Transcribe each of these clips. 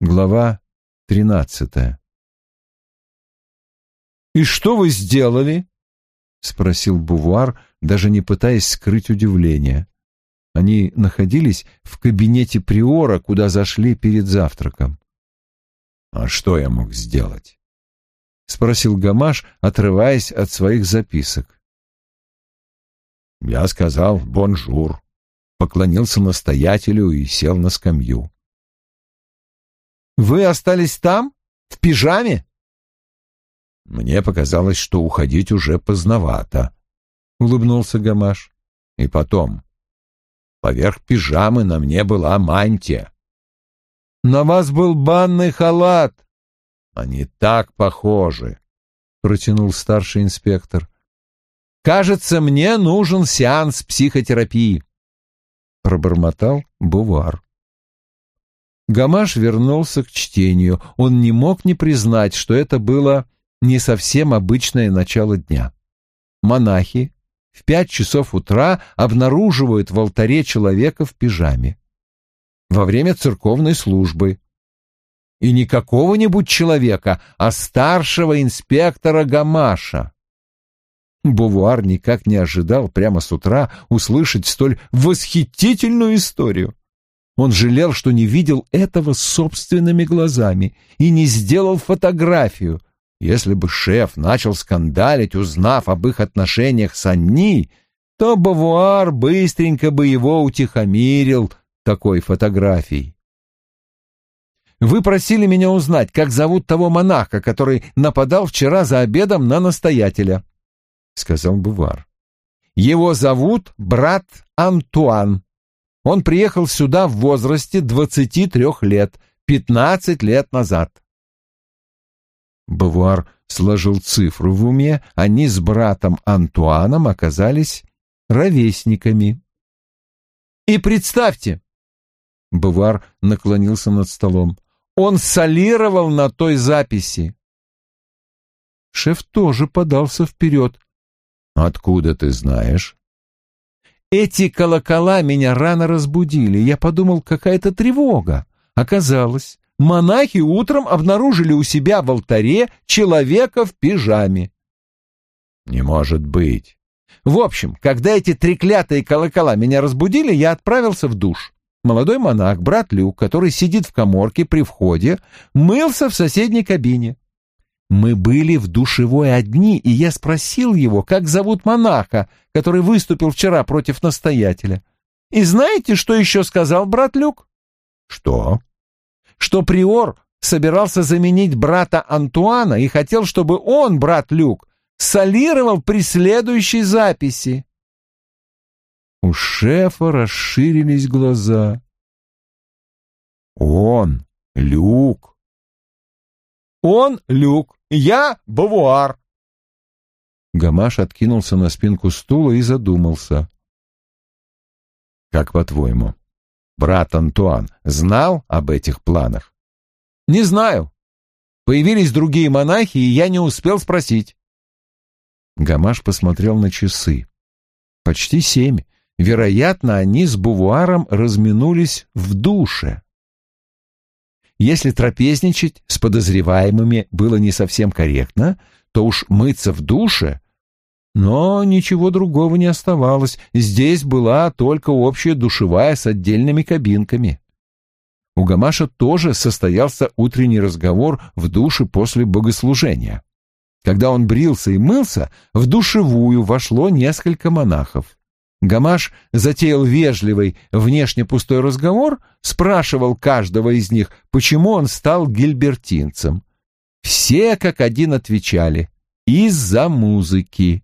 Глава тринадцатая. «И что вы сделали?» — спросил Бувуар, даже не пытаясь скрыть удивление. Они находились в кабинете приора, куда зашли перед завтраком. «А что я мог сделать?» — спросил Гамаш, отрываясь от своих записок. Я сказал «bonjour», поклонился настоятелю и сел на скамью. Вы остались там? В пижаме? Мне показалось, что уходить уже поздновато, — улыбнулся Гамаш. И потом, поверх пижамы на мне была мантия. На вас был банный халат. Они так похожи, — протянул старший инспектор. Кажется, мне нужен сеанс психотерапии, — пробормотал Бувар. Гамаш вернулся к чтению. Он не мог не признать, что это было не совсем обычное начало дня. Монахи в пять часов утра обнаруживают в алтаре человека в пижаме. Во время церковной службы. И не какого-нибудь человека, а старшего инспектора Гамаша. Бувуар никак не ожидал прямо с утра услышать столь восхитительную историю. Он жалел, что не видел этого собственными глазами и не сделал фотографию. Если бы шеф начал скандалить, узнав об их отношениях с Анни, то Бавуар быстренько бы его утихомирил такой фотографией. «Вы просили меня узнать, как зовут того монаха, который нападал вчера за обедом на настоятеля», — сказал Бувар. «Его зовут брат Антуан». Он приехал сюда в возрасте 23 лет, 15 лет назад. Бавуар сложил цифру в уме, они с братом Антуаном оказались ровесниками. «И представьте!» Бавуар наклонился над столом. «Он солировал на той записи!» Шеф тоже подался вперед. «Откуда ты знаешь?» Эти колокола меня рано разбудили. Я подумал, какая-то тревога. Оказалось, монахи утром обнаружили у себя в алтаре человека в пижаме. Не может быть. В общем, когда эти треклятые колокола меня разбудили, я отправился в душ. Молодой монах, брат Люк, который сидит в коморке при входе, мылся в соседней кабине. Мы были в душевой одни, и я спросил его, как зовут монаха, который выступил вчера против настоятеля. И знаете, что еще сказал брат Люк? Что? Что приор собирался заменить брата Антуана и хотел, чтобы он, брат Люк, солировал при следующей записи. У шефа расширились глаза. Он, Люк. Он, Люк, я Бавуар. Гамаш откинулся на спинку стула и задумался. Как по-твоему, брат Антуан знал об этих планах? Не знаю. Появились другие монахи, и я не успел спросить. Гамаш посмотрел на часы. Почти семь. Вероятно, они с Бувуаром разминулись в душе. Если трапезничать с подозреваемыми было не совсем корректно, то уж мыться в душе... Но ничего другого не оставалось. Здесь была только общая душевая с отдельными кабинками. У Гамаша тоже состоялся утренний разговор в душе после богослужения. Когда он брился и мылся, в душевую вошло несколько монахов. Гамаш затеял вежливый, внешне пустой разговор, спрашивал каждого из них, почему он стал гильбертинцем. Все как один отвечали «из-за музыки».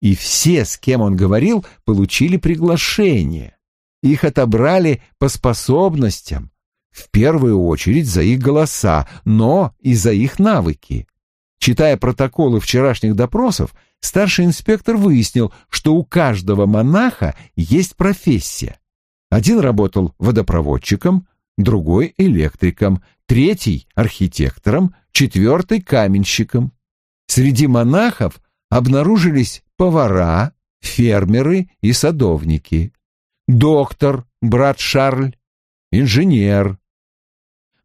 И все, с кем он говорил, получили приглашение. Их отобрали по способностям, в первую очередь за их голоса, но и за их навыки. Читая протоколы вчерашних допросов, старший инспектор выяснил, что у каждого монаха есть профессия. Один работал водопроводчиком, другой — электриком, третий — архитектором, четвертый — каменщиком. Среди монахов обнаружились повара, фермеры и садовники. Доктор, брат Шарль, инженер.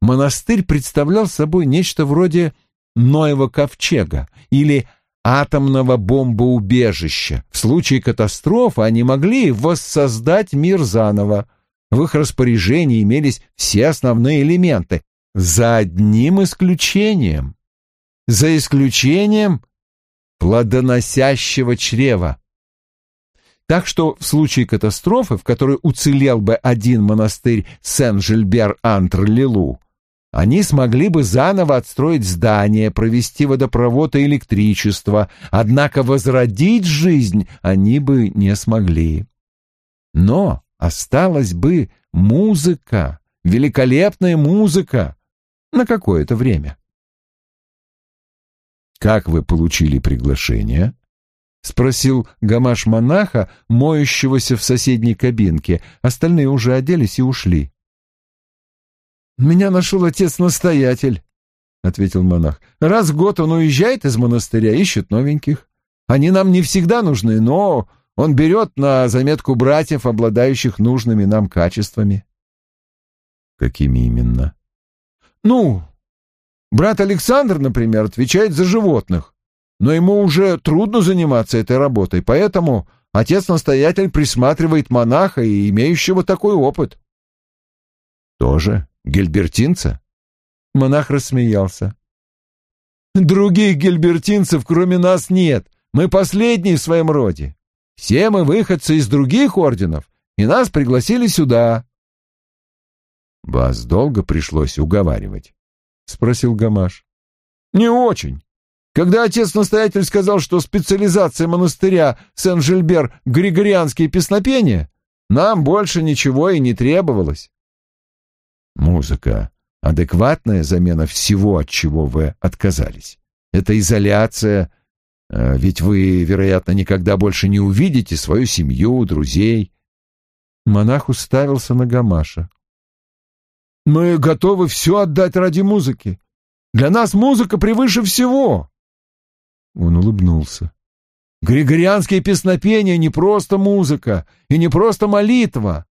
монастырь представлял собой нечто вроде Ноева ковчега или атомного бомбоубежища. В случае катастрофы они могли воссоздать мир заново. В их распоряжении имелись все основные элементы, за одним исключением. За исключением плодоносящего чрева. Так что в случае катастрофы, в которой уцелел бы один монастырь Сен-Жильбер-Антр-Лилу, они смогли бы заново отстроить здание, провести водопровод и электричество, однако возродить жизнь они бы не смогли. Но осталась бы музыка, великолепная музыка на какое-то время. «Как вы получили приглашение?» — спросил гамаш монаха, моющегося в соседней кабинке. Остальные уже оделись и ушли. «Меня нашел отец-настоятель», — ответил монах. «Раз в год он уезжает из монастыря, ищет новеньких. Они нам не всегда нужны, но он берет на заметку братьев, обладающих нужными нам качествами». «Какими именно?» «Ну, брат Александр, например, отвечает за животных, но ему уже трудно заниматься этой работой, поэтому отец-настоятель присматривает монаха и имеющего такой опыт». «Тоже Гельбертинца? Монах рассмеялся. Других гельбертинцев, кроме нас, нет. Мы последние в своем роде. Все мы выходцы из других орденов, и нас пригласили сюда. Вас долго пришлось уговаривать? спросил Гамаш. Не очень. Когда отец-настоятель сказал, что специализация монастыря Сен-Жильбер — григорианские песнопения, нам больше ничего и не требовалось. Музыка — адекватная замена всего, от чего вы отказались. Это изоляция, а ведь вы, вероятно, никогда больше не увидите свою семью, друзей. Монах уставился на Гамаша. «Мы готовы все отдать ради музыки. Для нас музыка превыше всего!» Он улыбнулся. «Григорианские песнопения не просто музыка и не просто молитва.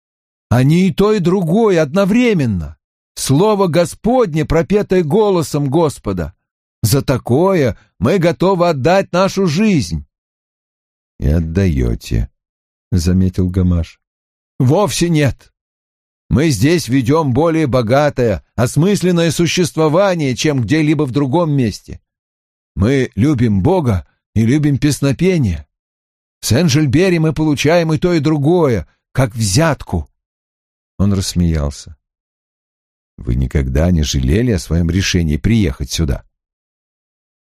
Они и то, и другое одновременно. Слово Господне, пропетое голосом Господа. За такое мы готовы отдать нашу жизнь. — И отдаете, — заметил Гамаш. — Вовсе нет. Мы здесь ведем более богатое, осмысленное существование, чем где-либо в другом месте. Мы любим Бога и любим песнопение. В Сен-Жильбере мы получаем и то, и другое, как взятку. Он рассмеялся. Вы никогда не жалели о своем решении приехать сюда?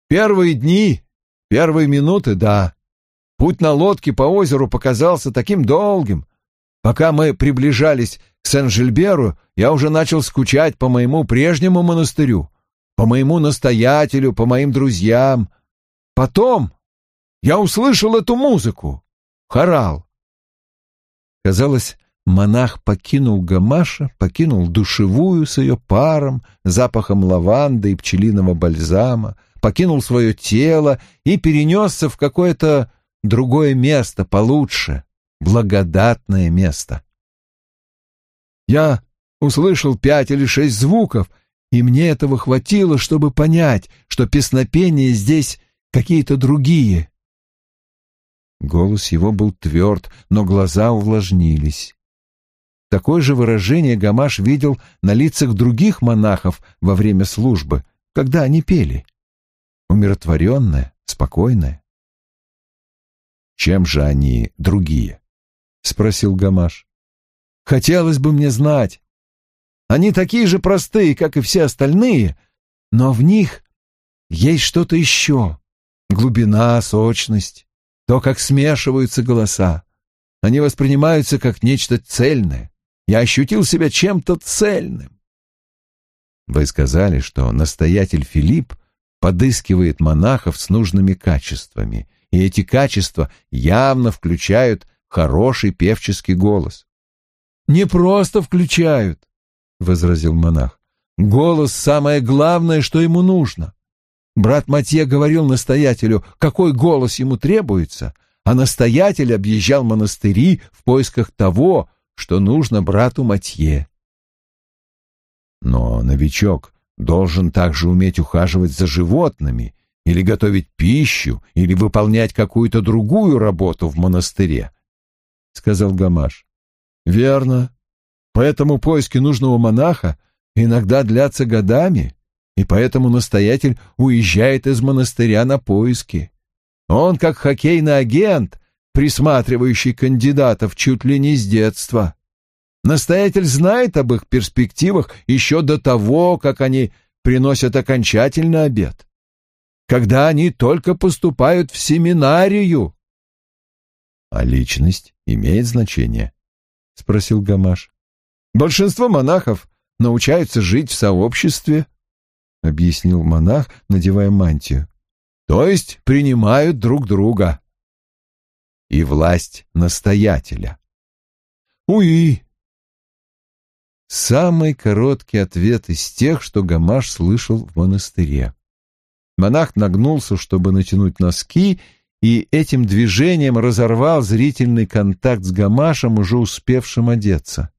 Первые дни, первые минуты, да. Путь на лодке по озеру показался таким долгим. Пока мы приближались к Сен-Жильберу, я уже начал скучать по моему прежнему монастырю, по моему настоятелю, по моим друзьям. Потом я услышал эту музыку, хорал. Казалось, монах покинул гамаша, покинул душевую с ее паром, запахом лаванды и пчелиного бальзама, покинул свое тело и перенесся в какое-то другое место получше, благодатное место. Я услышал пять или шесть звуков, и мне этого хватило, чтобы понять, что песнопения здесь какие-то другие. Голос его был тверд, но глаза увлажнились. Такое же выражение Гамаш видел на лицах других монахов во время службы, когда они пели. Умиротворенное, спокойное. «Чем же они другие?» — спросил Гамаш. «Хотелось бы мне знать. Они такие же простые, как и все остальные, но в них есть что-то еще. Глубина, сочность, то, как смешиваются голоса. Они воспринимаются как нечто цельное, я ощутил себя чем-то цельным. Вы сказали, что настоятель Филипп подыскивает монахов с нужными качествами, и эти качества явно включают хороший певческий голос. «Не просто включают», — возразил монах. «Голос — самое главное, что ему нужно. Брат Матье говорил настоятелю, какой голос ему требуется, а настоятель объезжал монастыри в поисках того, что нужно брату Матье. Но новичок должен также уметь ухаживать за животными или готовить пищу, или выполнять какую-то другую работу в монастыре, — сказал Гамаш. — Верно. Поэтому поиски нужного монаха иногда длятся годами, и поэтому настоятель уезжает из монастыря на поиски. Он, как хоккейный агент, присматривающий кандидатов чуть ли не с детства. Настоятель знает об их перспективах еще до того, как они приносят окончательный обед. Когда они только поступают в семинарию. — А личность имеет значение? — спросил Гамаш. — Большинство монахов научаются жить в сообществе, — объяснил монах, надевая мантию. — То есть принимают друг друга. И власть настоятеля. — Уи, Самый короткий ответ из тех, что Гамаш слышал в монастыре. Монах нагнулся, чтобы натянуть носки, и этим движением разорвал зрительный контакт с Гамашем, уже успевшим одеться.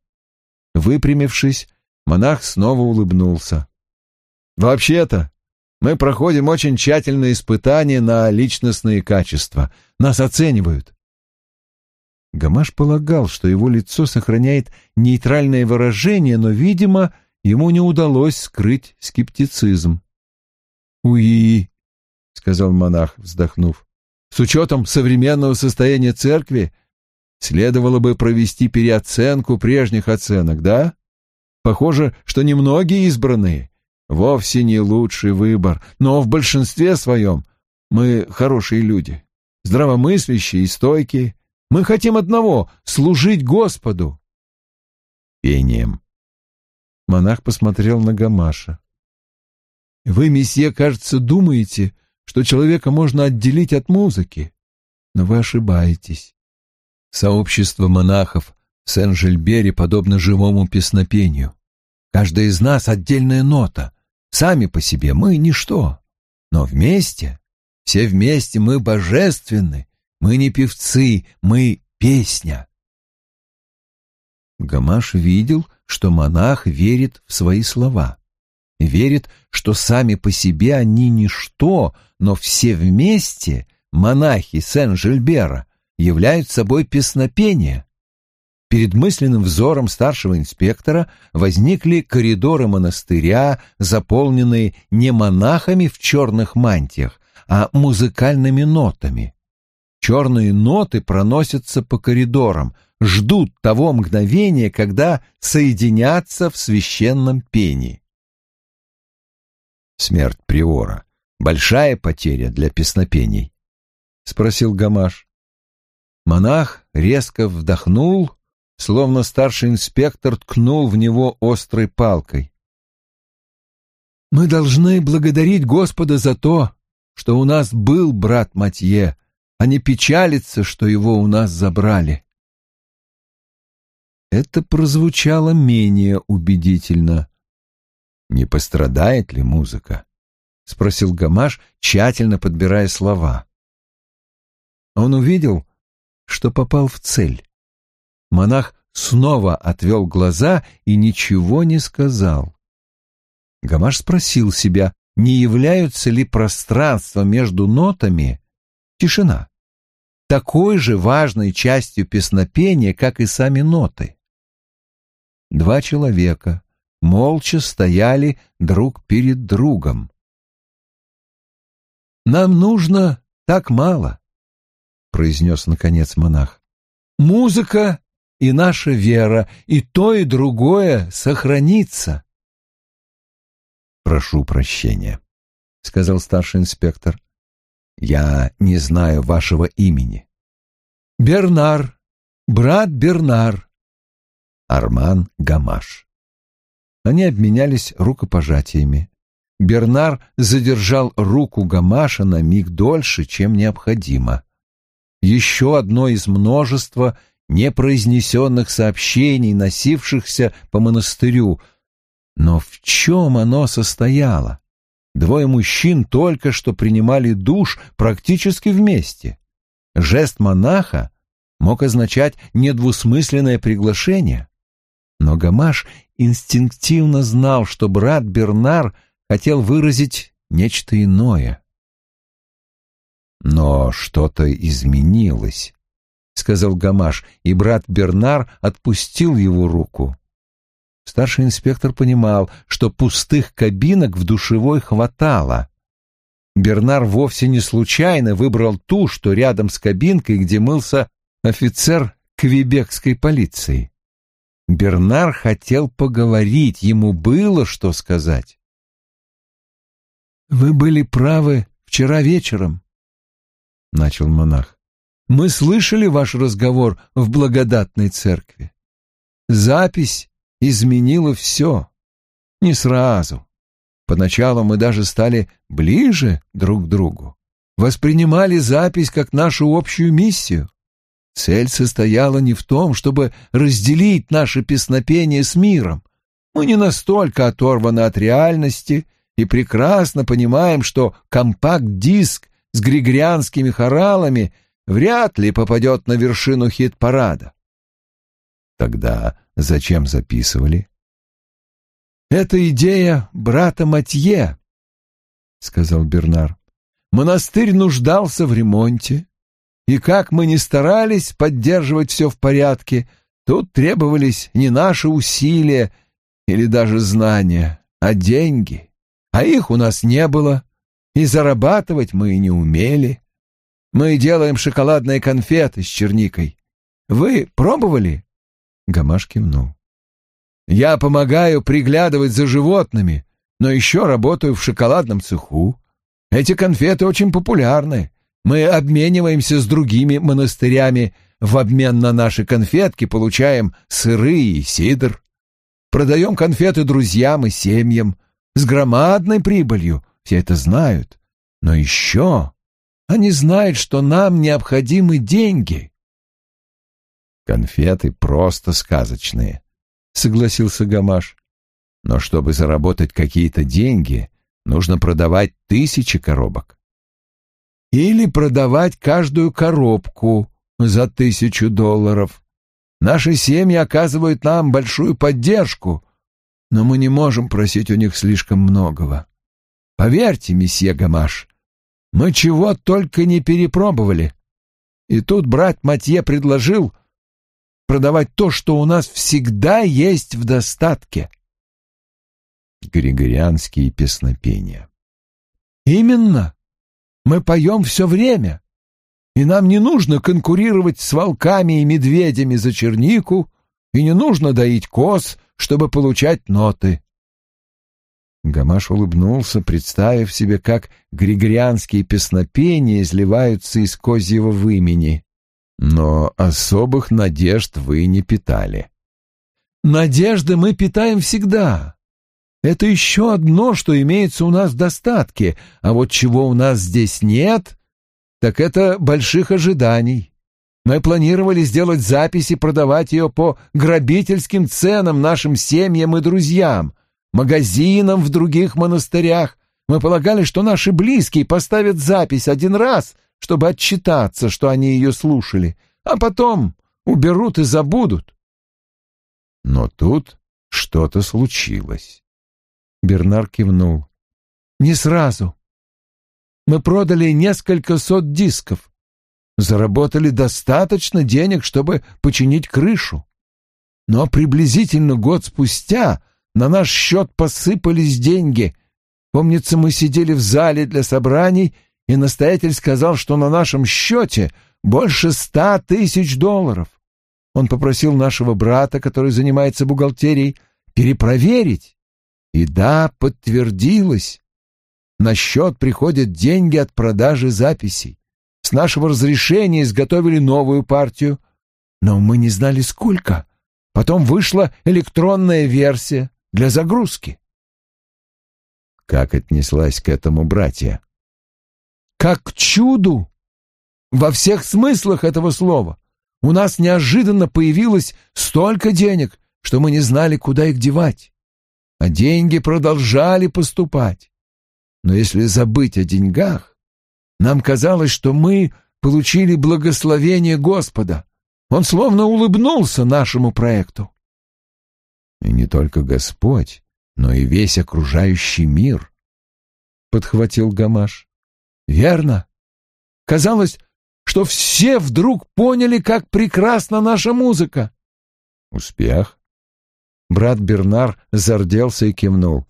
Выпрямившись, монах снова улыбнулся. «Вообще-то, мы проходим очень тщательные испытания на личностные качества. Нас оценивают. Гамаш полагал, что его лицо сохраняет нейтральное выражение, но, видимо, ему не удалось скрыть скептицизм. «Уи», — сказал монах, вздохнув, — «с учетом современного состояния церкви следовало бы провести переоценку прежних оценок, да? Похоже, что немногие избранные, вовсе не лучший выбор, но в большинстве своем мы хорошие люди, здравомыслящие и стойкие, мы хотим одного — служить Господу. Пением. Монах посмотрел на Гамаша. Вы, месье, кажется, думаете, что человека можно отделить от музыки, но вы ошибаетесь. Сообщество монахов в Сен-Жильбере подобно живому песнопению. Каждая из нас — отдельная нота. Сами по себе мы — ничто. Но вместе, все вместе мы божественны мы не певцы, мы песня. Гамаш видел, что монах верит в свои слова. Верит, что сами по себе они ничто, но все вместе, монахи Сен-Жильбера, являются собой песнопение. Перед мысленным взором старшего инспектора возникли коридоры монастыря, заполненные не монахами в черных мантиях, а музыкальными нотами. Черные ноты проносятся по коридорам, ждут того мгновения, когда соединятся в священном пении. Смерть Приора — большая потеря для песнопений? — спросил Гамаш. Монах резко вдохнул, словно старший инспектор ткнул в него острой палкой. «Мы должны благодарить Господа за то, что у нас был брат Матье, а не печалиться, что его у нас забрали. Это прозвучало менее убедительно. «Не пострадает ли музыка?» — спросил Гамаш, тщательно подбирая слова. Он увидел, что попал в цель. Монах снова отвел глаза и ничего не сказал. Гамаш спросил себя, не являются ли пространство между нотами тишина такой же важной частью песнопения, как и сами ноты. Два человека молча стояли друг перед другом. «Нам нужно так мало», — произнес наконец монах. «Музыка и наша вера, и то, и другое сохранится». «Прошу прощения», — сказал старший инспектор. Я не знаю вашего имени. Бернар, брат Бернар. Арман Гамаш. Они обменялись рукопожатиями. Бернар задержал руку Гамаша на миг дольше, чем необходимо. Еще одно из множества непроизнесенных сообщений, носившихся по монастырю. Но в чем оно состояло? Двое мужчин только что принимали душ практически вместе. Жест монаха мог означать недвусмысленное приглашение. Но Гамаш инстинктивно знал, что брат Бернар хотел выразить нечто иное. Но что-то изменилось, — сказал Гамаш, и брат Бернар отпустил его руку. Старший инспектор понимал, что пустых кабинок в душевой хватало. Бернар вовсе не случайно выбрал ту, что рядом с кабинкой, где мылся офицер квебекской полиции. Бернар хотел поговорить, ему было что сказать. «Вы были правы вчера вечером», — начал монах. «Мы слышали ваш разговор в благодатной церкви. Запись изменила все. Не сразу. Поначалу мы даже стали ближе друг к другу. Воспринимали запись как нашу общую миссию. Цель состояла не в том, чтобы разделить наше песнопение с миром. Мы не настолько оторваны от реальности и прекрасно понимаем, что компакт-диск с григорианскими хоралами вряд ли попадет на вершину хит-парада. Тогда зачем записывали? Это идея брата Матье, сказал Бернар. Монастырь нуждался в ремонте, и как мы ни старались поддерживать все в порядке, тут требовались не наши усилия или даже знания, а деньги. А их у нас не было, и зарабатывать мы не умели. Мы делаем шоколадные конфеты с черникой. Вы пробовали? Гамаш кивнул. Я помогаю приглядывать за животными, но еще работаю в шоколадном цеху. Эти конфеты очень популярны. Мы обмениваемся с другими монастырями. В обмен на наши конфетки получаем сыры и сидр. Продаем конфеты друзьям и семьям. С громадной прибылью. Все это знают. Но еще они знают, что нам необходимы деньги. Конфеты просто сказочные, согласился Гамаш. Но чтобы заработать какие-то деньги, нужно продавать тысячи коробок. Или продавать каждую коробку за тысячу долларов. Наши семьи оказывают нам большую поддержку, но мы не можем просить у них слишком многого. Поверьте, месье Гамаш, мы чего только не перепробовали. И тут брат Матье предложил продавать то, что у нас всегда есть в достатке. Григорианские песнопения. Именно. Мы поем все время. И нам не нужно конкурировать с волками и медведями за чернику, и не нужно доить коз, чтобы получать ноты. Гамаш улыбнулся, представив себе, как григорианские песнопения изливаются из козьего вымени. Но особых надежд вы не питали. Надежды мы питаем всегда. Это еще одно, что имеется у нас в достатке, а вот чего у нас здесь нет, так это больших ожиданий. Мы планировали сделать запись и продавать ее по грабительским ценам нашим семьям и друзьям, магазинам в других монастырях. Мы полагали, что наши близкие поставят запись один раз — чтобы отчитаться, что они ее слушали, а потом уберут и забудут. Но тут что-то случилось. Бернар кивнул. Не сразу. Мы продали несколько сот дисков. Заработали достаточно денег, чтобы починить крышу. Но приблизительно год спустя на наш счет посыпались деньги. Помнится, мы сидели в зале для собраний и настоятель сказал, что на нашем счете больше ста тысяч долларов. Он попросил нашего брата, который занимается бухгалтерией, перепроверить. И да, подтвердилось. На счет приходят деньги от продажи записей. С нашего разрешения изготовили новую партию, но мы не знали сколько. Потом вышла электронная версия для загрузки. Как отнеслась к этому братья? Как к чуду. Во всех смыслах этого слова. У нас неожиданно появилось столько денег, что мы не знали, куда их девать. А деньги продолжали поступать. Но если забыть о деньгах, нам казалось, что мы получили благословение Господа. Он словно улыбнулся нашему проекту. И не только Господь, но и весь окружающий мир, — подхватил Гамаш. Верно. Казалось, что все вдруг поняли, как прекрасна наша музыка. Успех. Брат Бернар зарделся и кивнул.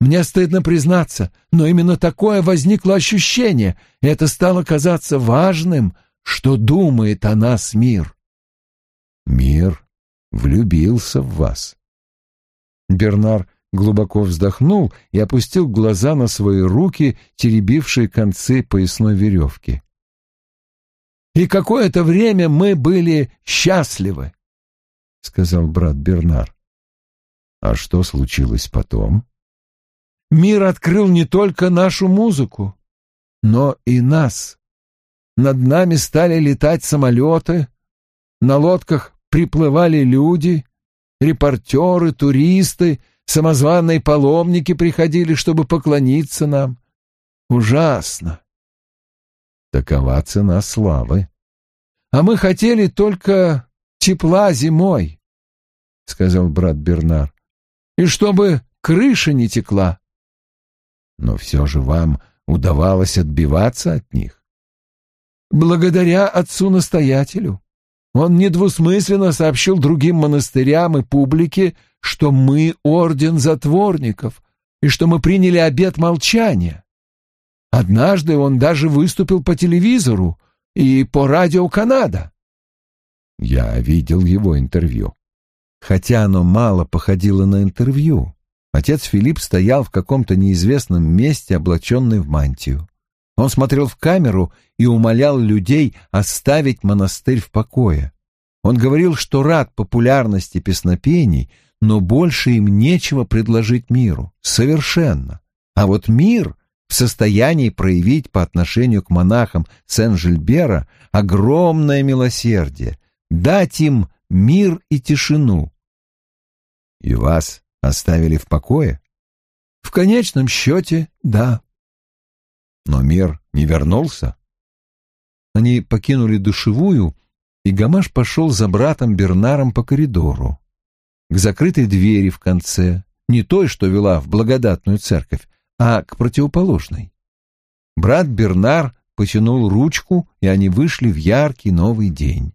Мне стыдно признаться, но именно такое возникло ощущение, и это стало казаться важным, что думает о нас мир. Мир влюбился в вас. Бернар глубоко вздохнул и опустил глаза на свои руки, теребившие концы поясной веревки. «И какое-то время мы были счастливы», — сказал брат Бернар. «А что случилось потом?» «Мир открыл не только нашу музыку, но и нас. Над нами стали летать самолеты, на лодках приплывали люди, репортеры, туристы, самозваные паломники приходили, чтобы поклониться нам. Ужасно. Такова цена славы. А мы хотели только тепла зимой, — сказал брат Бернар, — и чтобы крыша не текла. Но все же вам удавалось отбиваться от них. Благодаря отцу-настоятелю. Он недвусмысленно сообщил другим монастырям и публике, что мы орден затворников и что мы приняли обет молчания. Однажды он даже выступил по телевизору и по радио Канада. Я видел его интервью. Хотя оно мало походило на интервью. Отец Филипп стоял в каком-то неизвестном месте, облаченный в мантию. Он смотрел в камеру и умолял людей оставить монастырь в покое. Он говорил, что рад популярности песнопений, но больше им нечего предложить миру. Совершенно. А вот мир в состоянии проявить по отношению к монахам Сен-Жильбера огромное милосердие, дать им мир и тишину. И вас оставили в покое? В конечном счете, да. Но мир не вернулся? Они покинули душевую, и Гамаш пошел за братом Бернаром по коридору. К закрытой двери в конце, не той, что вела в благодатную церковь, а к противоположной. Брат Бернар потянул ручку, и они вышли в яркий новый день.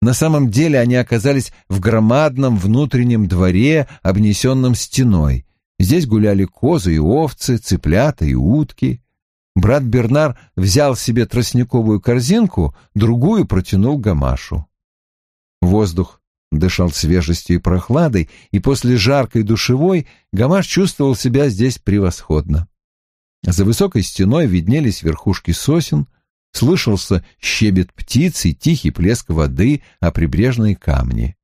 На самом деле они оказались в громадном внутреннем дворе, обнесенном стеной. Здесь гуляли козы и овцы, цыплята и утки. Брат Бернар взял себе тростниковую корзинку, другую протянул Гамашу. Воздух дышал свежестью и прохладой, и после жаркой душевой Гамаш чувствовал себя здесь превосходно. За высокой стеной виднелись верхушки сосен, слышался щебет птиц и тихий плеск воды о прибрежные камни.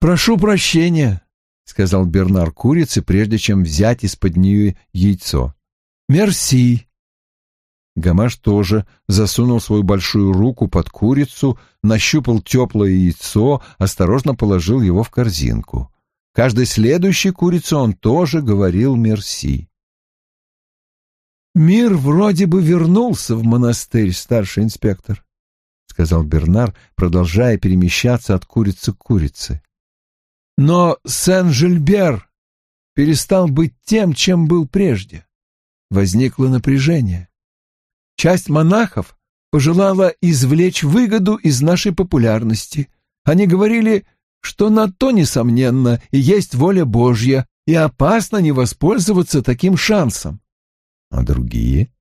«Прошу прощения», — сказал Бернар курице, прежде чем взять из-под нее яйцо. «Мерси», Гамаш тоже засунул свою большую руку под курицу, нащупал теплое яйцо, осторожно положил его в корзинку. Каждой следующей курице он тоже говорил «мерси». «Мир вроде бы вернулся в монастырь, старший инспектор», — сказал Бернар, продолжая перемещаться от курицы к курице. «Но Сен-Жильбер перестал быть тем, чем был прежде. Возникло напряжение. Часть монахов пожелала извлечь выгоду из нашей популярности. Они говорили, что на то, несомненно, и есть воля Божья, и опасно не воспользоваться таким шансом. А другие?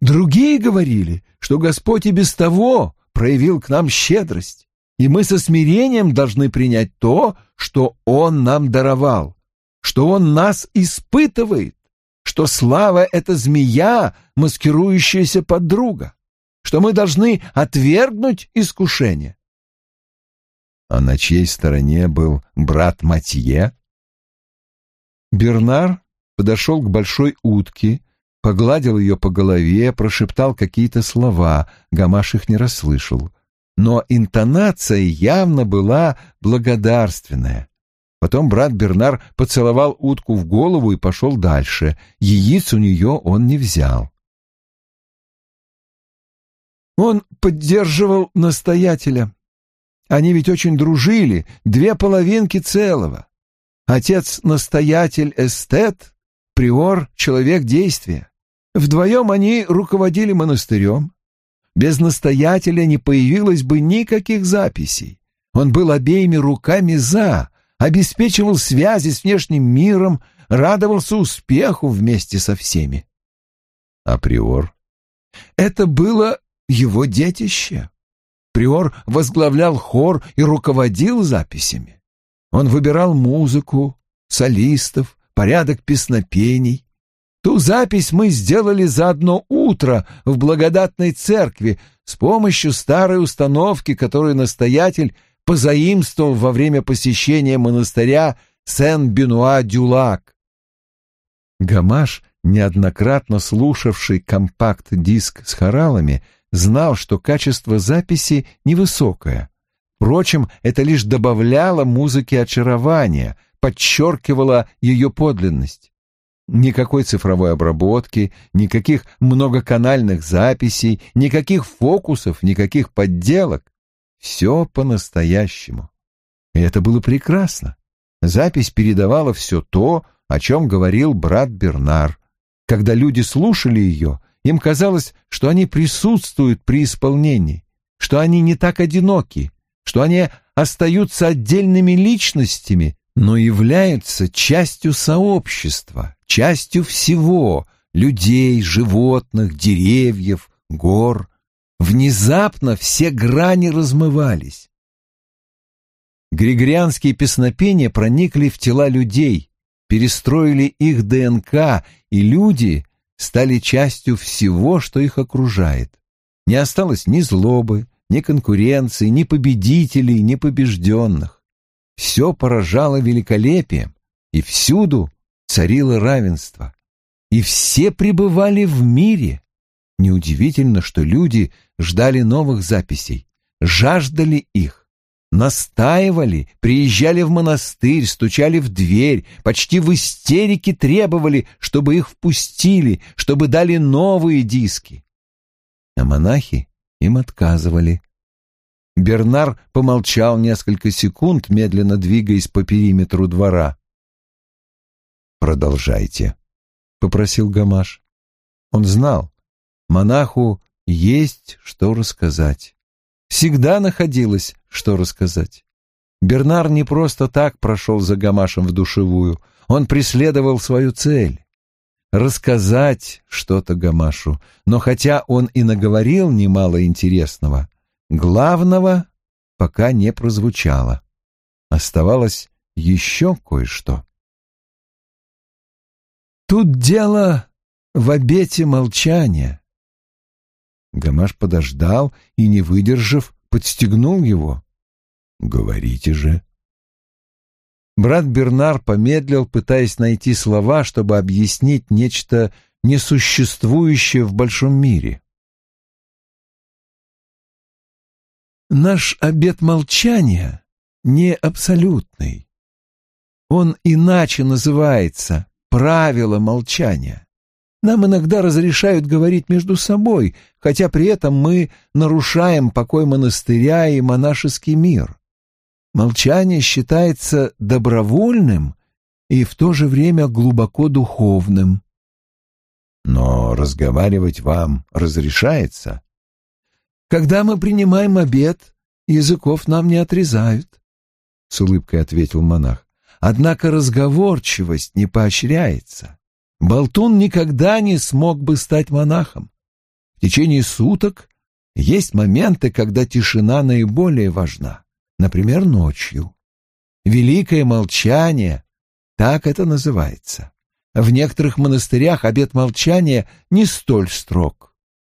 Другие говорили, что Господь и без того проявил к нам щедрость, и мы со смирением должны принять то, что Он нам даровал, что Он нас испытывает что слава — это змея, маскирующаяся под друга, что мы должны отвергнуть искушение. А на чьей стороне был брат Матье? Бернар подошел к большой утке, погладил ее по голове, прошептал какие-то слова, Гамаш их не расслышал. Но интонация явно была благодарственная. Потом брат Бернар поцеловал утку в голову и пошел дальше. Яиц у нее он не взял. Он поддерживал настоятеля. Они ведь очень дружили, две половинки целого. Отец-настоятель эстет, приор — человек действия. Вдвоем они руководили монастырем. Без настоятеля не появилось бы никаких записей. Он был обеими руками «за», обеспечивал связи с внешним миром, радовался успеху вместе со всеми. А приор? Это было его детище. Приор возглавлял хор и руководил записями. Он выбирал музыку, солистов, порядок песнопений. Ту запись мы сделали за одно утро в благодатной церкви с помощью старой установки, которую настоятель позаимствовал во время посещения монастыря Сен-Бенуа-Дюлак. Гамаш, неоднократно слушавший компакт-диск с хоралами, знал, что качество записи невысокое. Впрочем, это лишь добавляло музыке очарования, подчеркивало ее подлинность. Никакой цифровой обработки, никаких многоканальных записей, никаких фокусов, никаких подделок. Все по-настоящему. И это было прекрасно. Запись передавала все то, о чем говорил брат Бернар. Когда люди слушали ее, им казалось, что они присутствуют при исполнении, что они не так одиноки, что они остаются отдельными личностями, но являются частью сообщества, частью всего — людей, животных, деревьев, гор. Внезапно все грани размывались. Григорианские песнопения проникли в тела людей, перестроили их ДНК, и люди стали частью всего, что их окружает. Не осталось ни злобы, ни конкуренции, ни победителей, ни побежденных. Все поражало великолепием, и всюду царило равенство. И все пребывали в мире. Неудивительно, что люди ждали новых записей, жаждали их, настаивали, приезжали в монастырь, стучали в дверь, почти в истерике требовали, чтобы их впустили, чтобы дали новые диски. А монахи им отказывали. Бернар помолчал несколько секунд, медленно двигаясь по периметру двора. «Продолжайте», — попросил Гамаш. Он знал, монаху есть что рассказать. Всегда находилось, что рассказать. Бернар не просто так прошел за Гамашем в душевую, он преследовал свою цель рассказать что-то Гамашу, но хотя он и наговорил немало интересного, главного пока не прозвучало. Оставалось еще кое-что. Тут дело в обете молчания. Гамаш подождал и, не выдержав, подстегнул его. «Говорите же». Брат Бернар помедлил, пытаясь найти слова, чтобы объяснить нечто несуществующее в большом мире. Наш обет молчания не абсолютный. Он иначе называется «правило молчания». Нам иногда разрешают говорить между собой, хотя при этом мы нарушаем покой монастыря и монашеский мир. Молчание считается добровольным и в то же время глубоко духовным. Но разговаривать вам разрешается? Когда мы принимаем обед, языков нам не отрезают, — с улыбкой ответил монах. Однако разговорчивость не поощряется. Болтун никогда не смог бы стать монахом. В течение суток есть моменты, когда тишина наиболее важна например, ночью. Великое молчание, так это называется. В некоторых монастырях обет молчания не столь строг.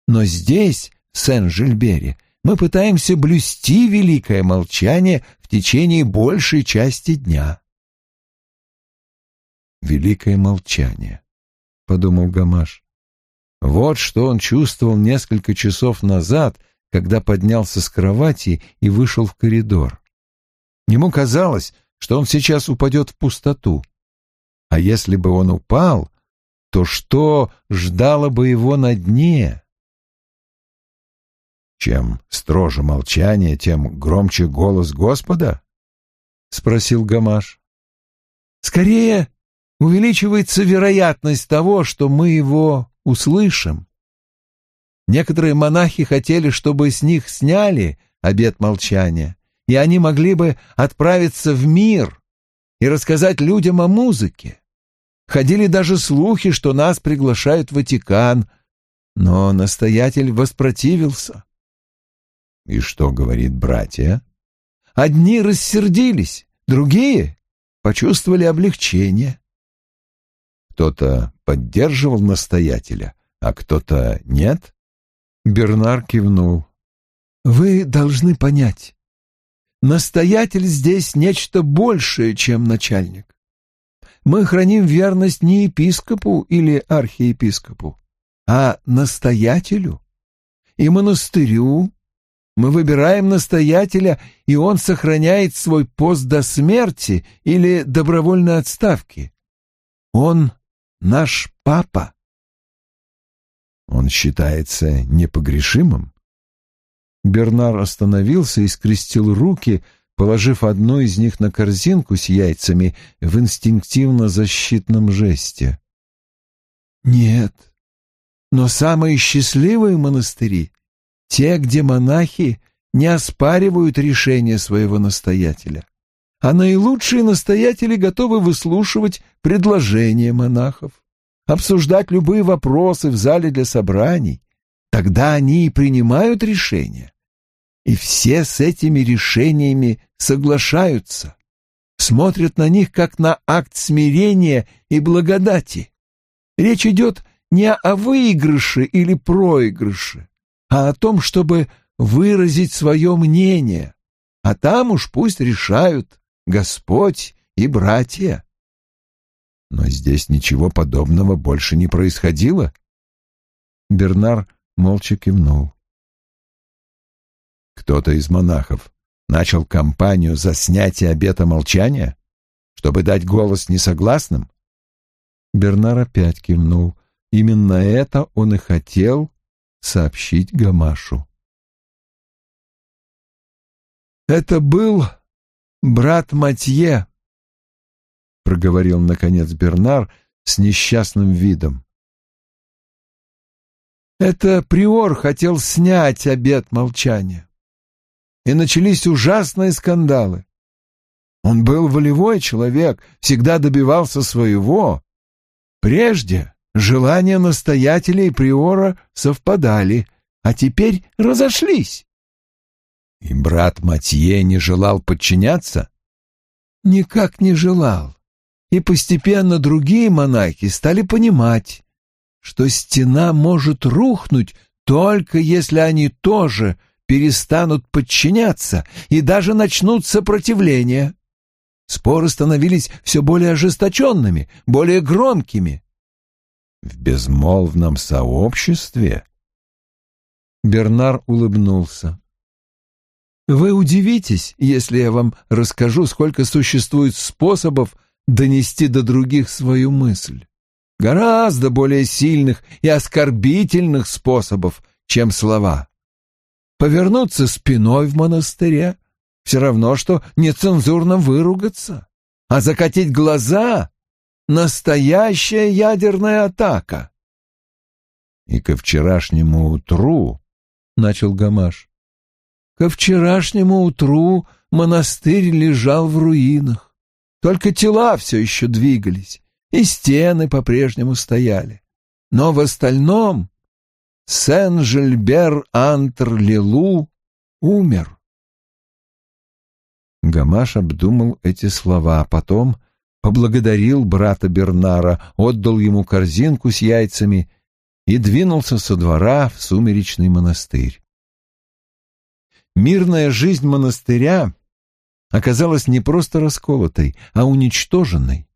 Но здесь, в Сен-Жильбере, мы пытаемся блюсти великое молчание в течение большей части дня. «Великое молчание», — подумал Гамаш. Вот что он чувствовал несколько часов назад, когда поднялся с кровати и вышел в коридор. Ему казалось, что он сейчас упадет в пустоту. А если бы он упал, то что ждало бы его на дне? Чем строже молчание, тем громче голос Господа? — спросил Гамаш. Скорее, увеличивается вероятность того, что мы его услышим. Некоторые монахи хотели, чтобы с них сняли обет молчания, и они могли бы отправиться в мир и рассказать людям о музыке. Ходили даже слухи, что нас приглашают в Ватикан, но настоятель воспротивился. И что говорит братья? Одни рассердились, другие почувствовали облегчение. Кто-то поддерживал настоятеля, а кто-то нет? Бернар кивнул. Вы должны понять. Настоятель здесь нечто большее, чем начальник. Мы храним верность не епископу или архиепископу, а настоятелю и монастырю. Мы выбираем настоятеля, и он сохраняет свой пост до смерти или добровольной отставки. Он наш папа. Он считается непогрешимым? Бернар остановился и скрестил руки, положив одну из них на корзинку с яйцами в инстинктивно-защитном жесте. «Нет, но самые счастливые монастыри — те, где монахи не оспаривают решение своего настоятеля, а наилучшие настоятели готовы выслушивать предложения монахов, обсуждать любые вопросы в зале для собраний, Тогда они и принимают решения. И все с этими решениями соглашаются, смотрят на них как на акт смирения и благодати. Речь идет не о выигрыше или проигрыше, а о том, чтобы выразить свое мнение, а там уж пусть решают Господь и братья. Но здесь ничего подобного больше не происходило. Бернар молча кивнул. Кто-то из монахов начал кампанию за снятие обета молчания, чтобы дать голос несогласным? Бернар опять кивнул. Именно это он и хотел сообщить Гамашу. «Это был брат Матье», — проговорил, наконец, Бернар с несчастным видом. Это приор хотел снять обет молчания. И начались ужасные скандалы. Он был волевой человек, всегда добивался своего. Прежде желания настоятеля и приора совпадали, а теперь разошлись. И брат Матье не желал подчиняться? Никак не желал. И постепенно другие монахи стали понимать, что стена может рухнуть только если они тоже перестанут подчиняться и даже начнут сопротивление. Споры становились все более ожесточенными, более громкими. В безмолвном сообществе? Бернар улыбнулся. Вы удивитесь, если я вам расскажу, сколько существует способов донести до других свою мысль гораздо более сильных и оскорбительных способов, чем слова. Повернуться спиной в монастыре — все равно, что нецензурно выругаться, а закатить глаза — настоящая ядерная атака. И ко вчерашнему утру, — начал Гамаш, — ко вчерашнему утру монастырь лежал в руинах, только тела все еще двигались, и стены по-прежнему стояли. Но в остальном Сен-Жильбер-Антр-Лилу умер. Гамаш обдумал эти слова, а потом поблагодарил брата Бернара, отдал ему корзинку с яйцами и двинулся со двора в сумеречный монастырь. Мирная жизнь монастыря оказалась не просто расколотой, а уничтоженной.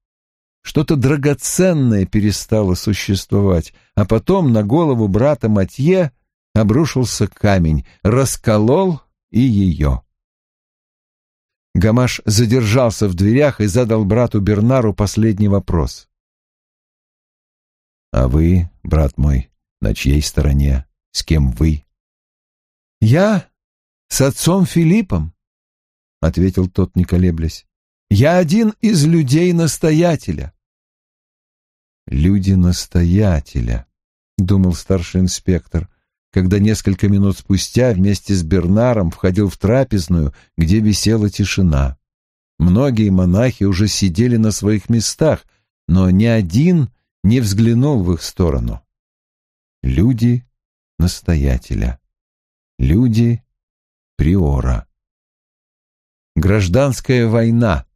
Что-то драгоценное перестало существовать, а потом на голову брата Матье обрушился камень, расколол и ее. Гамаш задержался в дверях и задал брату Бернару последний вопрос. «А вы, брат мой, на чьей стороне? С кем вы?» «Я с отцом Филиппом», — ответил тот, не колеблясь. Я один из людей настоятеля. Люди настоятеля, думал старший инспектор, когда несколько минут спустя вместе с Бернаром входил в трапезную, где висела тишина. Многие монахи уже сидели на своих местах, но ни один не взглянул в их сторону. Люди настоятеля, люди приора. Гражданская война,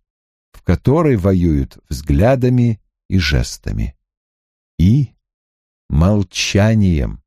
в которой воюют взглядами и жестами. И молчанием.